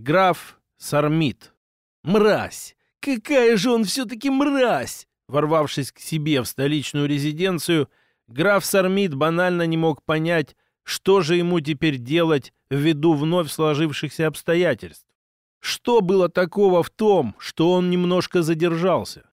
граф Сармит. «Мразь! Какая же он все-таки мразь!» Ворвавшись к себе в столичную резиденцию, граф Сармит банально не мог понять, что же ему теперь делать ввиду вновь сложившихся обстоятельств. Что было такого в том, что он немножко задержался?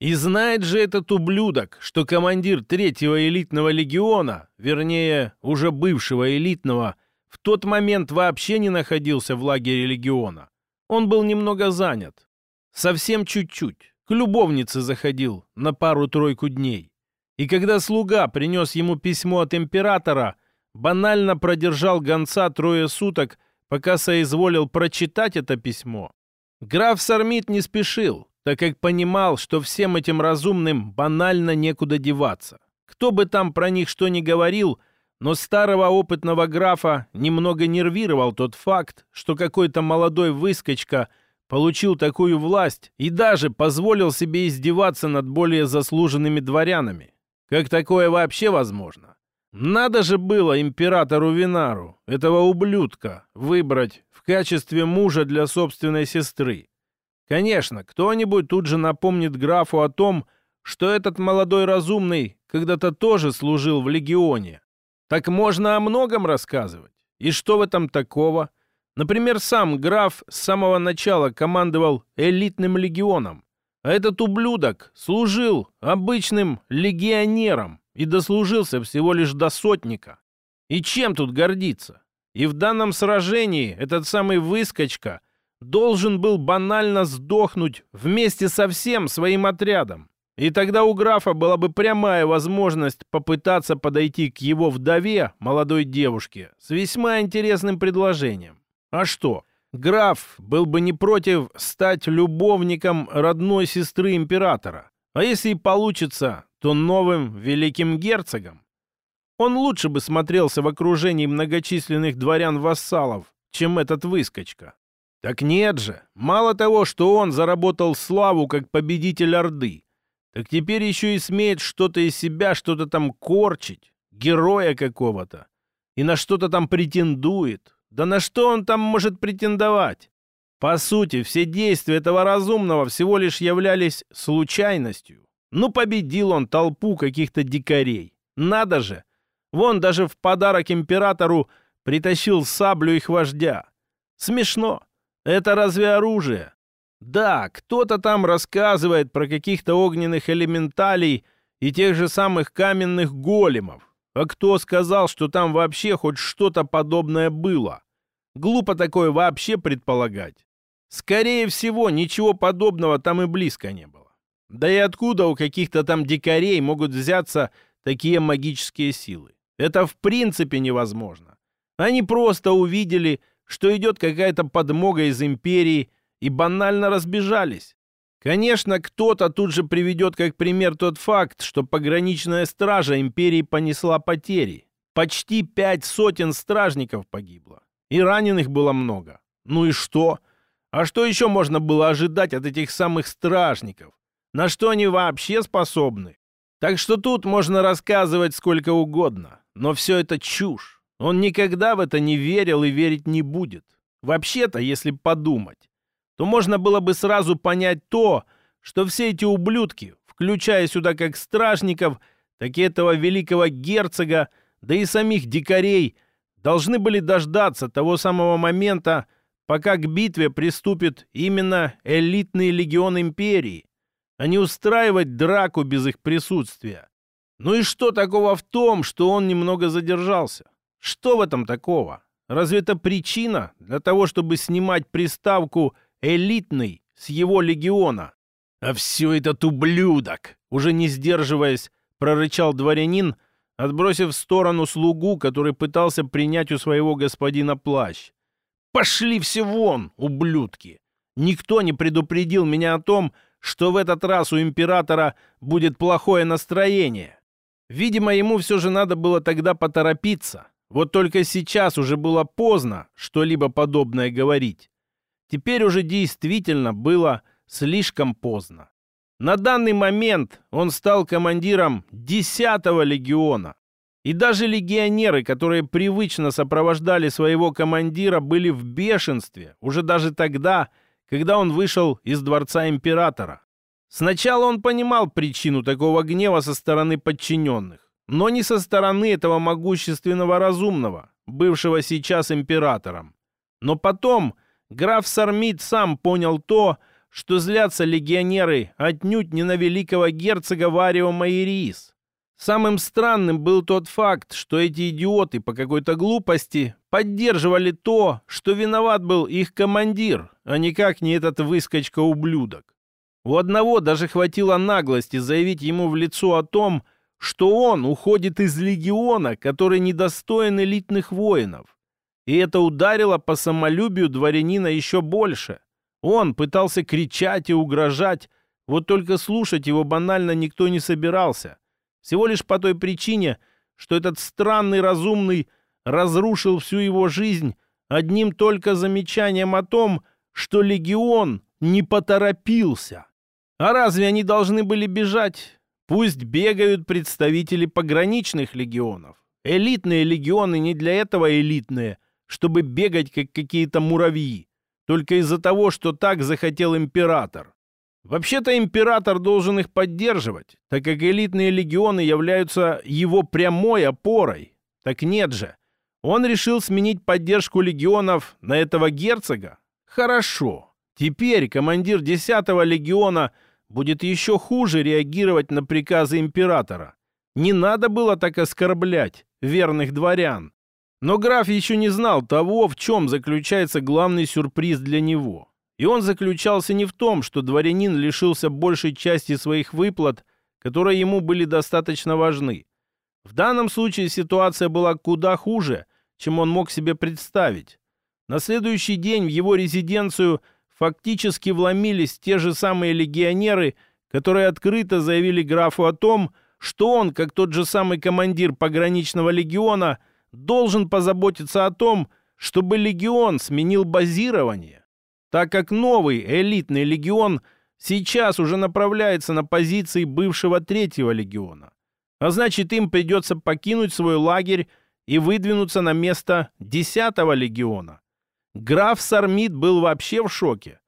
И знает же этот ублюдок, что командир третьего элитного легиона, вернее, уже бывшего элитного, в тот момент вообще не находился в лагере легиона. Он был немного занят. Совсем чуть-чуть. К любовнице заходил на пару-тройку дней. И когда слуга принес ему письмо от императора, банально продержал гонца трое суток, пока соизволил прочитать это письмо. Граф Сармит не спешил, так как понимал, что всем этим разумным банально некуда деваться. Кто бы там про них что ни говорил, но старого опытного графа немного нервировал тот факт, что какой-то молодой выскочка получил такую власть и даже позволил себе издеваться над более заслуженными дворянами. Как такое вообще возможно? Надо же было императору Винару, этого ублюдка, выбрать в качестве мужа для собственной сестры. Конечно, кто-нибудь тут же напомнит графу о том, что этот молодой разумный когда-то тоже служил в легионе. Так можно о многом рассказывать. И что в этом такого? Например, сам граф с самого начала командовал элитным легионом, а этот ублюдок служил обычным легионером и дослужился всего лишь до сотника. И чем тут гордиться? И в данном сражении этот самый выскочка должен был банально сдохнуть вместе со всем своим отрядом. И тогда у графа была бы прямая возможность попытаться подойти к его вдове, молодой девушке, с весьма интересным предложением. А что? Граф был бы не против стать любовником родной сестры императора. А если и получится, то новым великим герцогом. Он лучше бы смотрелся в окружении многочисленных дворян-вассалов, чем этот выскочка. Так нет же, мало того, что он заработал славу как победитель Орды, так теперь еще и смеет что-то из себя, что-то там корчить, героя какого-то, и на что-то там претендует. Да на что он там может претендовать? По сути, все действия этого разумного всего лишь являлись случайностью. Ну, победил он толпу каких-то дикарей. Надо же! Вон даже в подарок императору притащил саблю их вождя. Смешно. Это разве оружие? Да, кто-то там рассказывает про каких-то огненных элементалей и тех же самых каменных големов. А кто сказал, что там вообще хоть что-то подобное было? Глупо такое вообще предполагать. Скорее всего, ничего подобного там и близко не было. Да и откуда у каких-то там дикарей могут взяться такие магические силы? Это в принципе невозможно. Они просто увидели, что идет какая-то подмога из империи и банально разбежались. Конечно, кто-то тут же приведет как пример тот факт, что пограничная стража империи понесла потери. Почти пять сотен стражников погибло. И раненых было много. Ну и что? А что еще можно было ожидать от этих самых стражников? На что они вообще способны? Так что тут можно рассказывать сколько угодно. Но все это чушь. Он никогда в это не верил и верить не будет. Вообще-то, если подумать, то можно было бы сразу понять то, что все эти ублюдки, включая сюда как стражников, так и этого великого герцога, да и самих дикарей, должны были дождаться того самого момента, пока к битве приступит именно элитный легион империи, а не устраивать драку без их присутствия. Ну и что такого в том, что он немного задержался? Что в этом такого? Разве это причина для того, чтобы снимать приставку «элитный» с его легиона? А все этот ублюдок, уже не сдерживаясь, прорычал дворянин, отбросив в сторону слугу, который пытался принять у своего господина плащ. «Пошли все вон, ублюдки! Никто не предупредил меня о том, что в этот раз у императора будет плохое настроение. Видимо, ему все же надо было тогда поторопиться. Вот только сейчас уже было поздно что-либо подобное говорить. Теперь уже действительно было слишком поздно. На данный момент он стал командиром 10-го легиона. И даже легионеры, которые привычно сопровождали своего командира, были в бешенстве, уже даже тогда, когда он вышел из дворца императора. Сначала он понимал причину такого гнева со стороны подчиненных, но не со стороны этого могущественного разумного, бывшего сейчас императором. Но потом граф Сармит сам понял то, что злятся легионеры отнюдь не на великого герцога Варио Майерис. Самым странным был тот факт, что эти идиоты по какой-то глупости поддерживали то, что виноват был их командир, а никак не этот выскочка-ублюдок. У одного даже хватило наглости заявить ему в лицо о том, что он уходит из легиона, который недостоин элитных воинов. И это ударило по самолюбию дворянина еще больше. Он пытался кричать и угрожать, вот только слушать его банально никто не собирался. Всего лишь по той причине, что этот странный разумный разрушил всю его жизнь одним только замечанием о том, что легион не поторопился. А разве они должны были бежать? Пусть бегают представители пограничных легионов. Элитные легионы не для этого элитные, чтобы бегать как какие-то муравьи только из-за того, что так захотел император. Вообще-то император должен их поддерживать, так как элитные легионы являются его прямой опорой. Так нет же. Он решил сменить поддержку легионов на этого герцога? Хорошо. Теперь командир 10-го легиона будет еще хуже реагировать на приказы императора. Не надо было так оскорблять верных дворян. Но граф еще не знал того, в чем заключается главный сюрприз для него. И он заключался не в том, что дворянин лишился большей части своих выплат, которые ему были достаточно важны. В данном случае ситуация была куда хуже, чем он мог себе представить. На следующий день в его резиденцию фактически вломились те же самые легионеры, которые открыто заявили графу о том, что он, как тот же самый командир пограничного легиона, должен позаботиться о том, чтобы легион сменил базирование, так как новый элитный легион сейчас уже направляется на позиции бывшего третьего легиона. А значит, им придется покинуть свой лагерь и выдвинуться на место десятого легиона. Граф Сармит был вообще в шоке,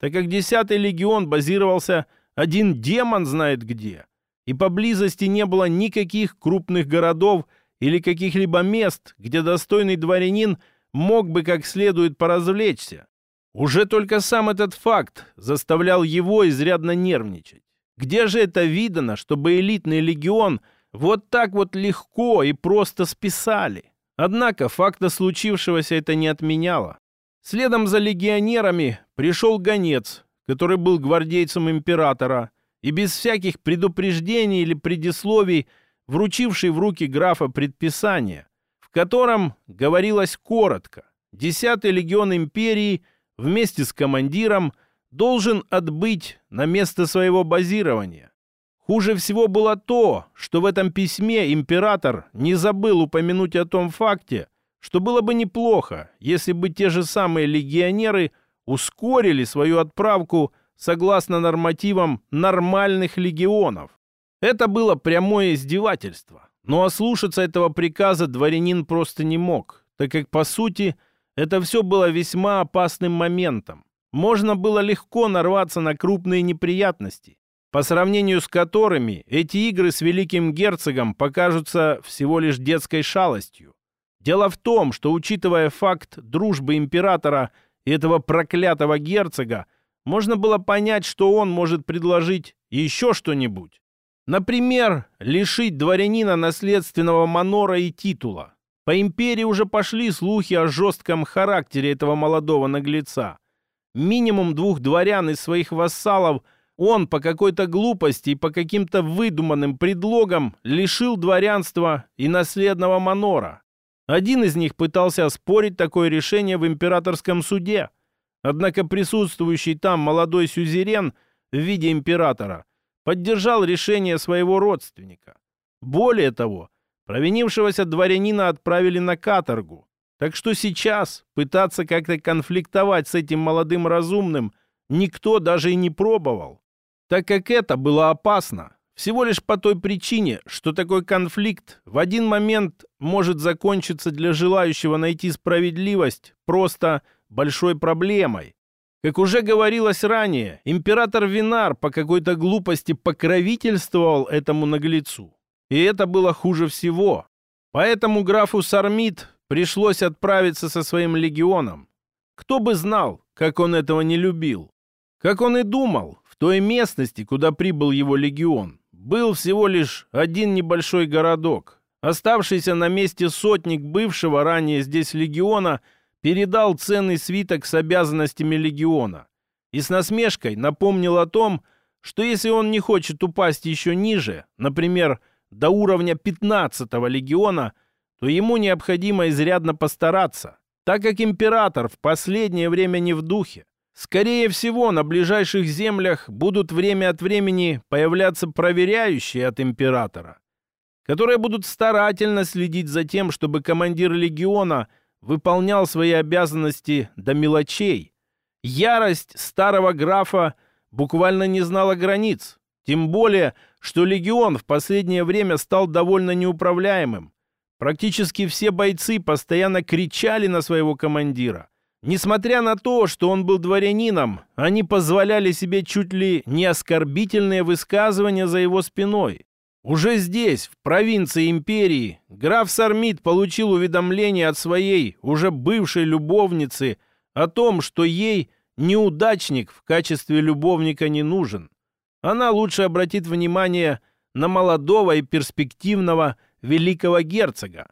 так как десятый легион базировался один демон знает где, и поблизости не было никаких крупных городов, или каких-либо мест, где достойный дворянин мог бы как следует поразвлечься. Уже только сам этот факт заставлял его изрядно нервничать. Где же это видано, чтобы элитный легион вот так вот легко и просто списали? Однако факта случившегося это не отменяло. Следом за легионерами пришел гонец, который был гвардейцем императора, и без всяких предупреждений или предисловий – вручивший в руки графа предписание, в котором говорилось коротко. Десятый легион империи вместе с командиром должен отбыть на место своего базирования. Хуже всего было то, что в этом письме император не забыл упомянуть о том факте, что было бы неплохо, если бы те же самые легионеры ускорили свою отправку согласно нормативам нормальных легионов. Это было прямое издевательство. Но ослушаться этого приказа дворянин просто не мог, так как, по сути, это все было весьма опасным моментом. Можно было легко нарваться на крупные неприятности, по сравнению с которыми эти игры с великим герцогом покажутся всего лишь детской шалостью. Дело в том, что, учитывая факт дружбы императора и этого проклятого герцога, можно было понять, что он может предложить еще что-нибудь. Например, лишить дворянина наследственного манора и титула. По империи уже пошли слухи о жестком характере этого молодого наглеца. Минимум двух дворян из своих вассалов он по какой-то глупости и по каким-то выдуманным предлогам лишил дворянства и наследного манора. Один из них пытался оспорить такое решение в императорском суде. Однако присутствующий там молодой сюзерен в виде императора – поддержал решение своего родственника. Более того, провинившегося дворянина отправили на каторгу. Так что сейчас пытаться как-то конфликтовать с этим молодым разумным никто даже и не пробовал. Так как это было опасно, всего лишь по той причине, что такой конфликт в один момент может закончиться для желающего найти справедливость просто большой проблемой. Как уже говорилось ранее, император Винар по какой-то глупости покровительствовал этому наглецу. И это было хуже всего. Поэтому графу Сармит пришлось отправиться со своим легионом. Кто бы знал, как он этого не любил. Как он и думал, в той местности, куда прибыл его легион, был всего лишь один небольшой городок. Оставшийся на месте сотник бывшего ранее здесь легиона – передал ценный свиток с обязанностями легиона и с насмешкой напомнил о том, что если он не хочет упасть еще ниже, например, до уровня 15-го легиона, то ему необходимо изрядно постараться, так как император в последнее время не в духе. Скорее всего, на ближайших землях будут время от времени появляться проверяющие от императора, которые будут старательно следить за тем, чтобы командир легиона – выполнял свои обязанности до мелочей. Ярость старого графа буквально не знала границ. Тем более, что легион в последнее время стал довольно неуправляемым. Практически все бойцы постоянно кричали на своего командира. Несмотря на то, что он был дворянином, они позволяли себе чуть ли не оскорбительные высказывания за его спиной. Уже здесь, в провинции империи, граф Сармит получил уведомление от своей, уже бывшей любовницы, о том, что ей неудачник в качестве любовника не нужен. Она лучше обратит внимание на молодого и перспективного великого герцога.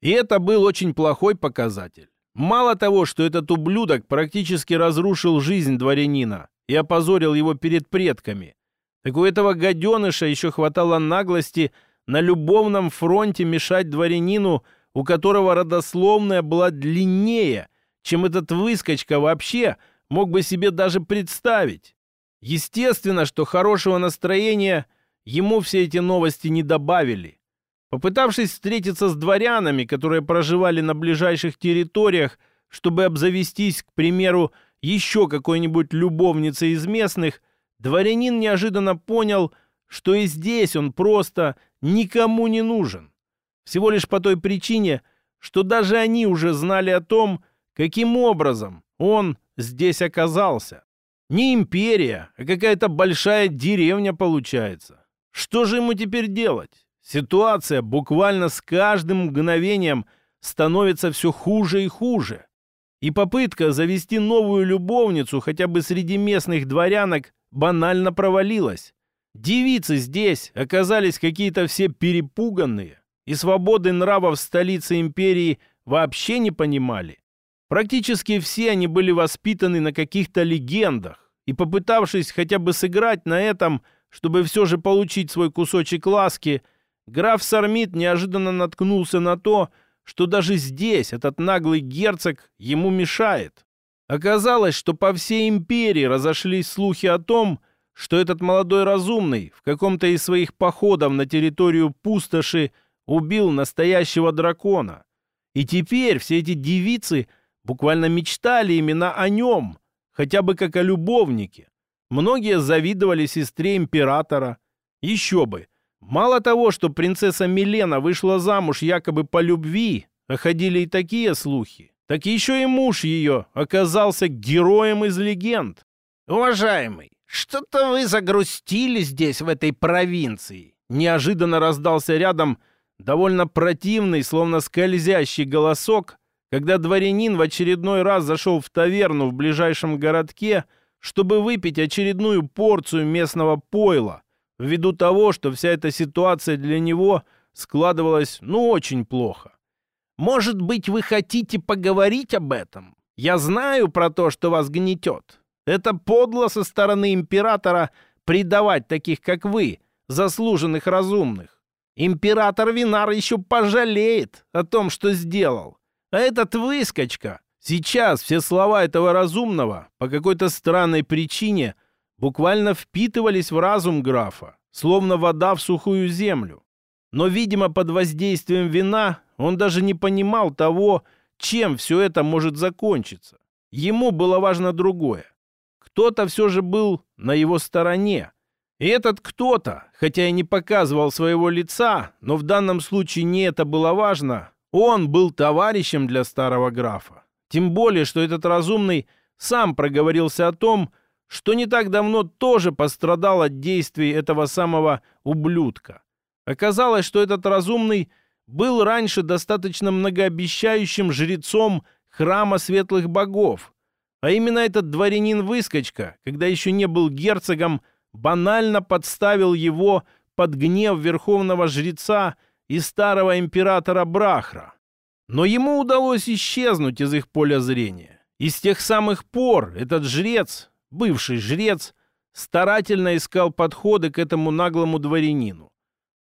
И это был очень плохой показатель. Мало того, что этот ублюдок практически разрушил жизнь дворянина и опозорил его перед предками – так у этого гаденыша еще хватало наглости на любовном фронте мешать дворянину, у которого родословная была длиннее, чем этот выскочка вообще мог бы себе даже представить. Естественно, что хорошего настроения ему все эти новости не добавили. Попытавшись встретиться с дворянами, которые проживали на ближайших территориях, чтобы обзавестись, к примеру, еще какой-нибудь любовницей из местных – дворянин неожиданно понял, что и здесь он просто никому не нужен. Всего лишь по той причине, что даже они уже знали о том, каким образом он здесь оказался. Не империя, а какая-то большая деревня получается. Что же ему теперь делать? Ситуация буквально с каждым мгновением становится все хуже и хуже. И попытка завести новую любовницу хотя бы среди местных дворянок банально провалилась. Девицы здесь оказались какие-то все перепуганные, и свободы нравов столицы империи вообще не понимали. Практически все они были воспитаны на каких-то легендах, и попытавшись хотя бы сыграть на этом, чтобы все же получить свой кусочек ласки, граф Сармит неожиданно наткнулся на то, что даже здесь этот наглый герцог ему мешает. Оказалось, что по всей империи разошлись слухи о том, что этот молодой разумный в каком-то из своих походов на территорию пустоши убил настоящего дракона. И теперь все эти девицы буквально мечтали именно о нем, хотя бы как о любовнике. Многие завидовали сестре императора. Еще бы. Мало того, что принцесса Милена вышла замуж якобы по любви, а ходили и такие слухи, так еще и муж ее оказался героем из легенд. «Уважаемый, что-то вы загрустили здесь, в этой провинции!» Неожиданно раздался рядом довольно противный, словно скользящий голосок, когда дворянин в очередной раз зашел в таверну в ближайшем городке, чтобы выпить очередную порцию местного пойла, ввиду того, что вся эта ситуация для него складывалась ну очень плохо. Может быть, вы хотите поговорить об этом? Я знаю про то, что вас гнетет. Это подло со стороны императора предавать таких, как вы, заслуженных разумных. Император Винар еще пожалеет о том, что сделал. А этот выскочка... Сейчас все слова этого разумного по какой-то странной причине буквально впитывались в разум графа, словно вода в сухую землю. Но, видимо, под воздействием вина он даже не понимал того, чем все это может закончиться. Ему было важно другое. Кто-то все же был на его стороне. И этот кто-то, хотя и не показывал своего лица, но в данном случае не это было важно, он был товарищем для старого графа. Тем более, что этот разумный сам проговорился о том, что не так давно тоже пострадал от действий этого самого ублюдка. Оказалось, что этот разумный был раньше достаточно многообещающим жрецом храма светлых богов. А именно этот дворянин-выскочка, когда еще не был герцогом, банально подставил его под гнев верховного жреца и старого императора Брахра. Но ему удалось исчезнуть из их поля зрения. И с тех самых пор этот жрец, бывший жрец, старательно искал подходы к этому наглому дворянину.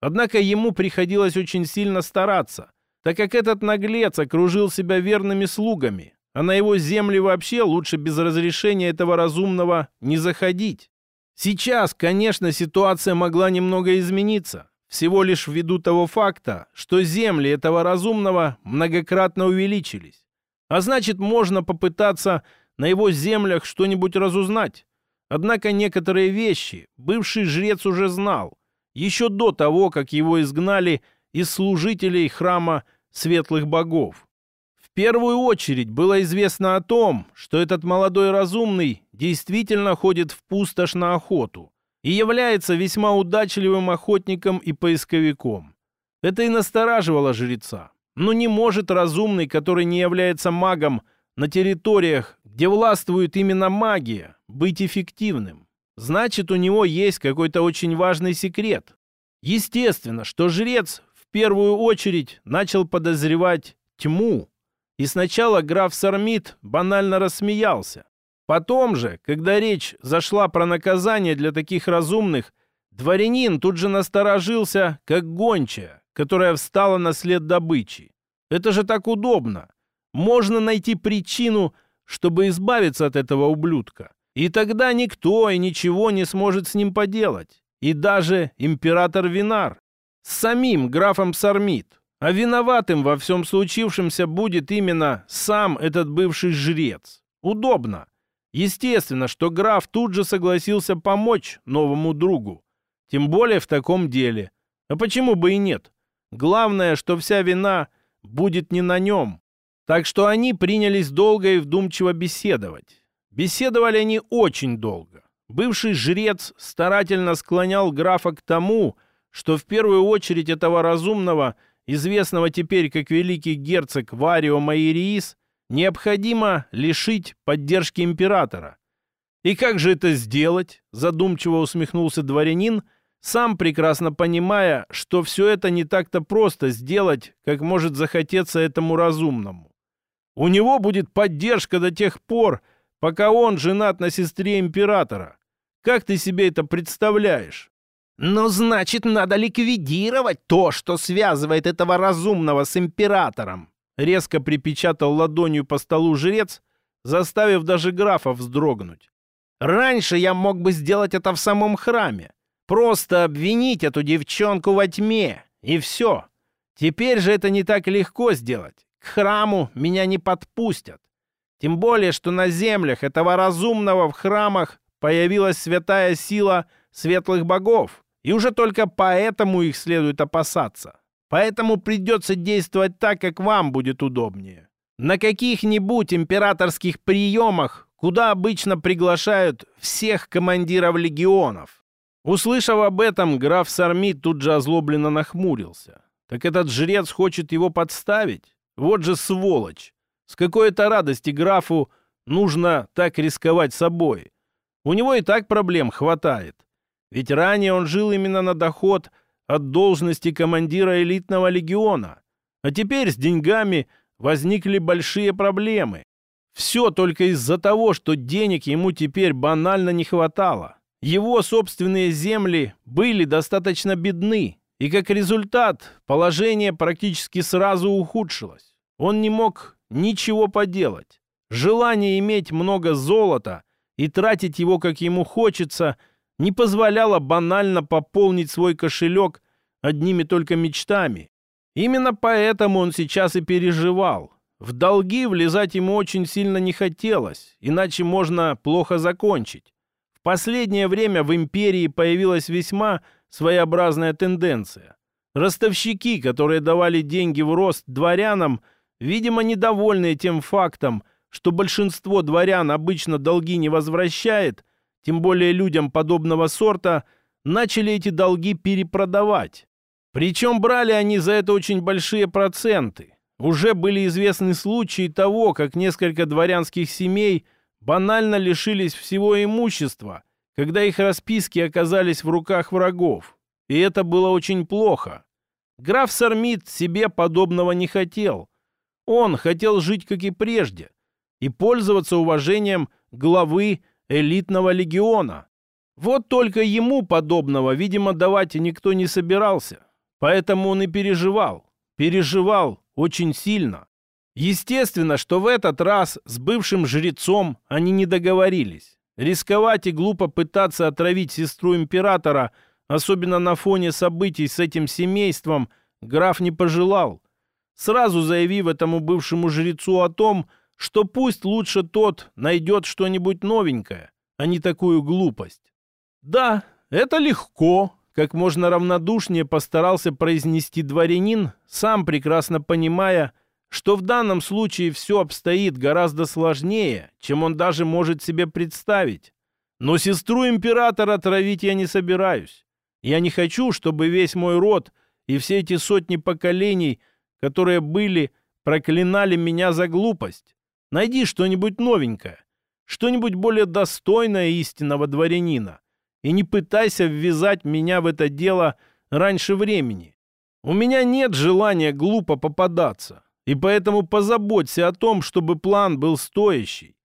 Однако ему приходилось очень сильно стараться, так как этот наглец окружил себя верными слугами, а на его земли вообще лучше без разрешения этого разумного не заходить. Сейчас, конечно, ситуация могла немного измениться, всего лишь ввиду того факта, что земли этого разумного многократно увеличились. А значит, можно попытаться на его землях что-нибудь разузнать. Однако некоторые вещи бывший жрец уже знал, еще до того, как его изгнали из служителей храма светлых богов. В первую очередь было известно о том, что этот молодой разумный действительно ходит в пустошь на охоту и является весьма удачливым охотником и поисковиком. Это и настораживало жреца. Но не может разумный, который не является магом, на территориях, где властвует именно магия, быть эффективным. Значит, у него есть какой-то очень важный секрет. Естественно, что жрец в первую очередь начал подозревать тьму. И сначала граф Сармит банально рассмеялся. Потом же, когда речь зашла про наказание для таких разумных, дворянин тут же насторожился, как гончая, которая встала на след добычи. Это же так удобно. Можно найти причину, чтобы избавиться от этого ублюдка. И тогда никто и ничего не сможет с ним поделать. И даже император Винар с самим графом Сармит. А виноватым во всем случившемся будет именно сам этот бывший жрец. Удобно. Естественно, что граф тут же согласился помочь новому другу. Тем более в таком деле. А почему бы и нет? Главное, что вся вина будет не на нем. Так что они принялись долго и вдумчиво беседовать. Беседовали они очень долго. Бывший жрец старательно склонял графа к тому, что в первую очередь этого разумного, известного теперь как великий герцог Варио Майриис, необходимо лишить поддержки императора. «И как же это сделать?» – задумчиво усмехнулся дворянин, сам прекрасно понимая, что все это не так-то просто сделать, как может захотеться этому разумному. У него будет поддержка до тех пор, пока он женат на сестре императора. Как ты себе это представляешь? Ну, значит, надо ликвидировать то, что связывает этого разумного с императором. Резко припечатал ладонью по столу жрец, заставив даже графа вздрогнуть. Раньше я мог бы сделать это в самом храме. Просто обвинить эту девчонку во тьме, и все. Теперь же это не так легко сделать. К храму меня не подпустят. Тем более, что на землях этого разумного в храмах появилась святая сила светлых богов, и уже только поэтому их следует опасаться. Поэтому придется действовать так, как вам будет удобнее. На каких-нибудь императорских приемах, куда обычно приглашают всех командиров легионов. Услышав об этом, граф Сармит тут же озлобленно нахмурился. Так этот жрец хочет его подставить? Вот же сволочь! С какой-то радости графу нужно так рисковать собой. У него и так проблем хватает. Ведь ранее он жил именно на доход от должности командира элитного легиона. А теперь с деньгами возникли большие проблемы. Все только из-за того, что денег ему теперь банально не хватало. Его собственные земли были достаточно бедны, и как результат положение практически сразу ухудшилось. Он не мог ничего поделать. Желание иметь много золота и тратить его, как ему хочется, не позволяло банально пополнить свой кошелек одними только мечтами. Именно поэтому он сейчас и переживал. В долги влезать ему очень сильно не хотелось, иначе можно плохо закончить. В последнее время в империи появилась весьма своеобразная тенденция. Ростовщики, которые давали деньги в рост дворянам, видимо, недовольные тем фактом, что большинство дворян обычно долги не возвращает, тем более людям подобного сорта, начали эти долги перепродавать. Причем брали они за это очень большие проценты. Уже были известны случаи того, как несколько дворянских семей банально лишились всего имущества, когда их расписки оказались в руках врагов. И это было очень плохо. Граф Сармит себе подобного не хотел. Он хотел жить, как и прежде, и пользоваться уважением главы элитного легиона. Вот только ему подобного, видимо, давать никто не собирался. Поэтому он и переживал. Переживал очень сильно. Естественно, что в этот раз с бывшим жрецом они не договорились. Рисковать и глупо пытаться отравить сестру императора, особенно на фоне событий с этим семейством, граф не пожелал. Сразу заявив этому бывшему жрецу о том, что пусть лучше тот найдет что-нибудь новенькое, а не такую глупость. Да, это легко, как можно равнодушнее постарался произнести дворянин, сам прекрасно понимая, что в данном случае все обстоит гораздо сложнее, чем он даже может себе представить. Но сестру императора травить я не собираюсь. Я не хочу, чтобы весь мой род и все эти сотни поколений, которые были, проклинали меня за глупость. Найди что-нибудь новенькое, что-нибудь более достойное истинного дворянина и не пытайся ввязать меня в это дело раньше времени. У меня нет желания глупо попадаться, и поэтому позаботься о том, чтобы план был стоящий.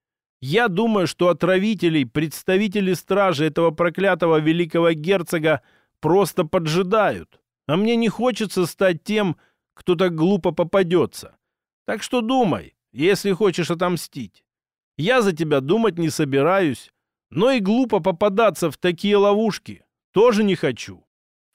Я думаю, что отравителей, представители стражи этого проклятого великого герцога просто поджидают, а мне не хочется стать тем, кто так глупо попадется. Так что думай, если хочешь отомстить. Я за тебя думать не собираюсь, но и глупо попадаться в такие ловушки тоже не хочу.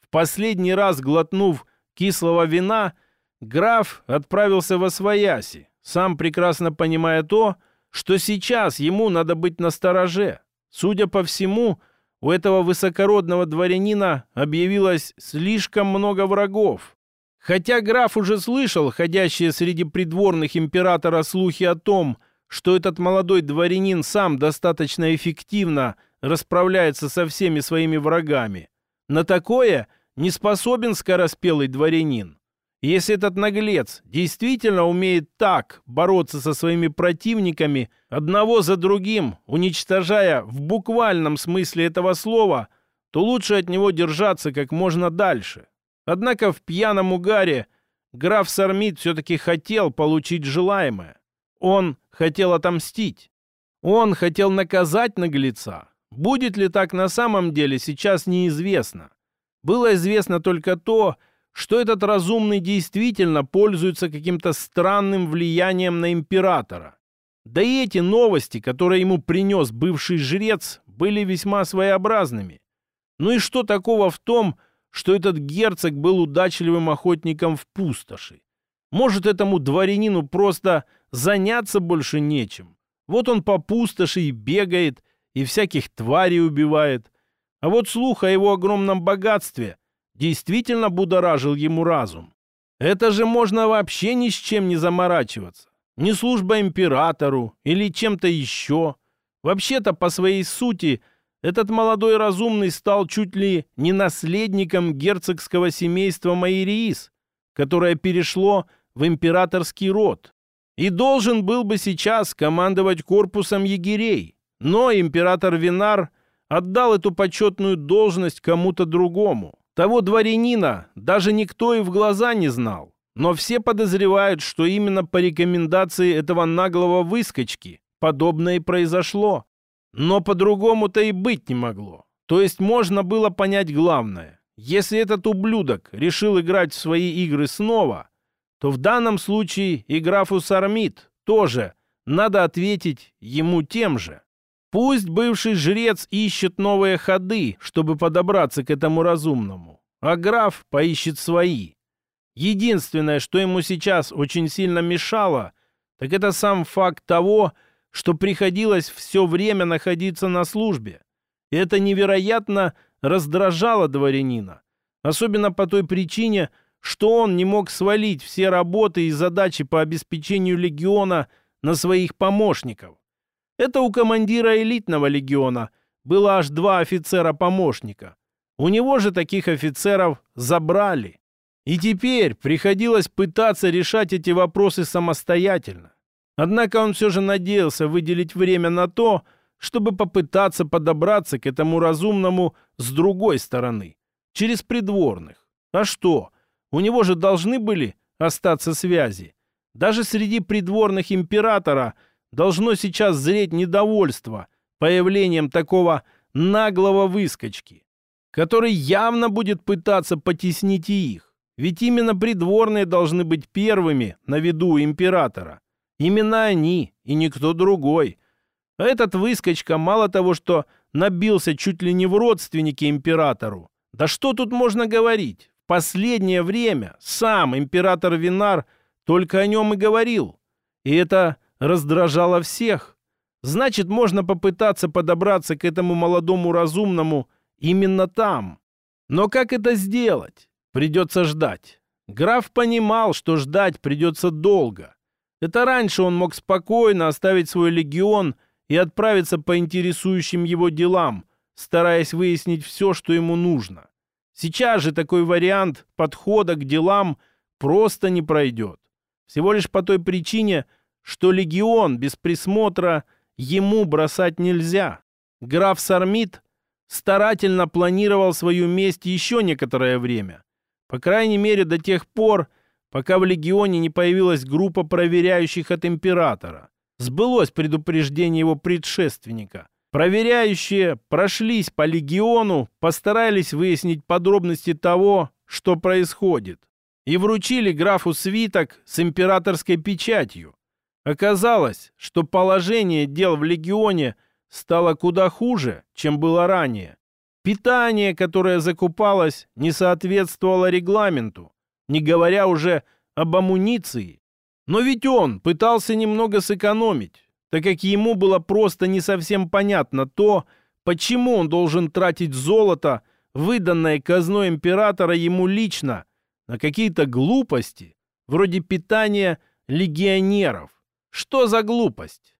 В последний раз глотнув кислого вина, граф отправился во свояси, сам прекрасно понимая то, что сейчас ему надо быть настороже. Судя по всему, у этого высокородного дворянина объявилось слишком много врагов. Хотя граф уже слышал ходящие среди придворных императора слухи о том, что этот молодой дворянин сам достаточно эффективно расправляется со всеми своими врагами. На такое не способен скороспелый дворянин. Если этот наглец действительно умеет так бороться со своими противниками, одного за другим, уничтожая в буквальном смысле этого слова, то лучше от него держаться как можно дальше. Однако в пьяном угаре граф Сармит все-таки хотел получить желаемое. Он хотел отомстить. Он хотел наказать наглеца. Будет ли так на самом деле, сейчас неизвестно. Было известно только то, что этот разумный действительно пользуется каким-то странным влиянием на императора. Да и эти новости, которые ему принес бывший жрец, были весьма своеобразными. Ну и что такого в том, что этот герцог был удачливым охотником в пустоши? Может, этому дворянину просто заняться больше нечем. Вот он по пустоши и бегает, и всяких тварей убивает. А вот слух о его огромном богатстве действительно будоражил ему разум. Это же можно вообще ни с чем не заморачиваться. Ни служба императору или чем-то еще. Вообще-то, по своей сути, этот молодой разумный стал чуть ли не наследником герцогского семейства Майриис, которое перешло в императорский род и должен был бы сейчас командовать корпусом егерей. Но император Винар отдал эту почетную должность кому-то другому. Того дворянина даже никто и в глаза не знал. Но все подозревают, что именно по рекомендации этого наглого выскочки подобное и произошло. Но по-другому-то и быть не могло. То есть можно было понять главное. Если этот ублюдок решил играть в свои игры снова, то в данном случае и графу Сармит тоже надо ответить ему тем же. Пусть бывший жрец ищет новые ходы, чтобы подобраться к этому разумному, а граф поищет свои. Единственное, что ему сейчас очень сильно мешало, так это сам факт того, что приходилось все время находиться на службе. Это невероятно раздражало дворянина. Особенно по той причине, что он не мог свалить все работы и задачи по обеспечению легиона на своих помощников. Это у командира элитного легиона было аж два офицера-помощника. У него же таких офицеров забрали. И теперь приходилось пытаться решать эти вопросы самостоятельно. Однако он все же надеялся выделить время на то, чтобы попытаться подобраться к этому разумному с другой стороны, через придворных. А что? У него же должны были остаться связи. Даже среди придворных императора должно сейчас зреть недовольство появлением такого наглого выскочки, который явно будет пытаться потеснить и их. Ведь именно придворные должны быть первыми на виду императора. Именно они и никто другой. А этот выскочка мало того, что набился чуть ли не в родственнике императору. Да что тут можно говорить? В последнее время сам император Винар только о нем и говорил. И это раздражало всех. Значит, можно попытаться подобраться к этому молодому разумному именно там. Но как это сделать? Придется ждать. Граф понимал, что ждать придется долго. Это раньше он мог спокойно оставить свой легион и отправиться по интересующим его делам, стараясь выяснить все, что ему нужно. Сейчас же такой вариант подхода к делам просто не пройдет. Всего лишь по той причине, что легион без присмотра ему бросать нельзя. Граф Сармит старательно планировал свою месть еще некоторое время. По крайней мере, до тех пор, пока в легионе не появилась группа проверяющих от императора. Сбылось предупреждение его предшественника. Проверяющие прошлись по легиону, постарались выяснить подробности того, что происходит, и вручили графу свиток с императорской печатью. Оказалось, что положение дел в легионе стало куда хуже, чем было ранее. Питание, которое закупалось, не соответствовало регламенту, не говоря уже об амуниции. Но ведь он пытался немного сэкономить, так как ему было просто не совсем понятно то, почему он должен тратить золото, выданное казной императора ему лично, на какие-то глупости, вроде питания легионеров. Что за глупость?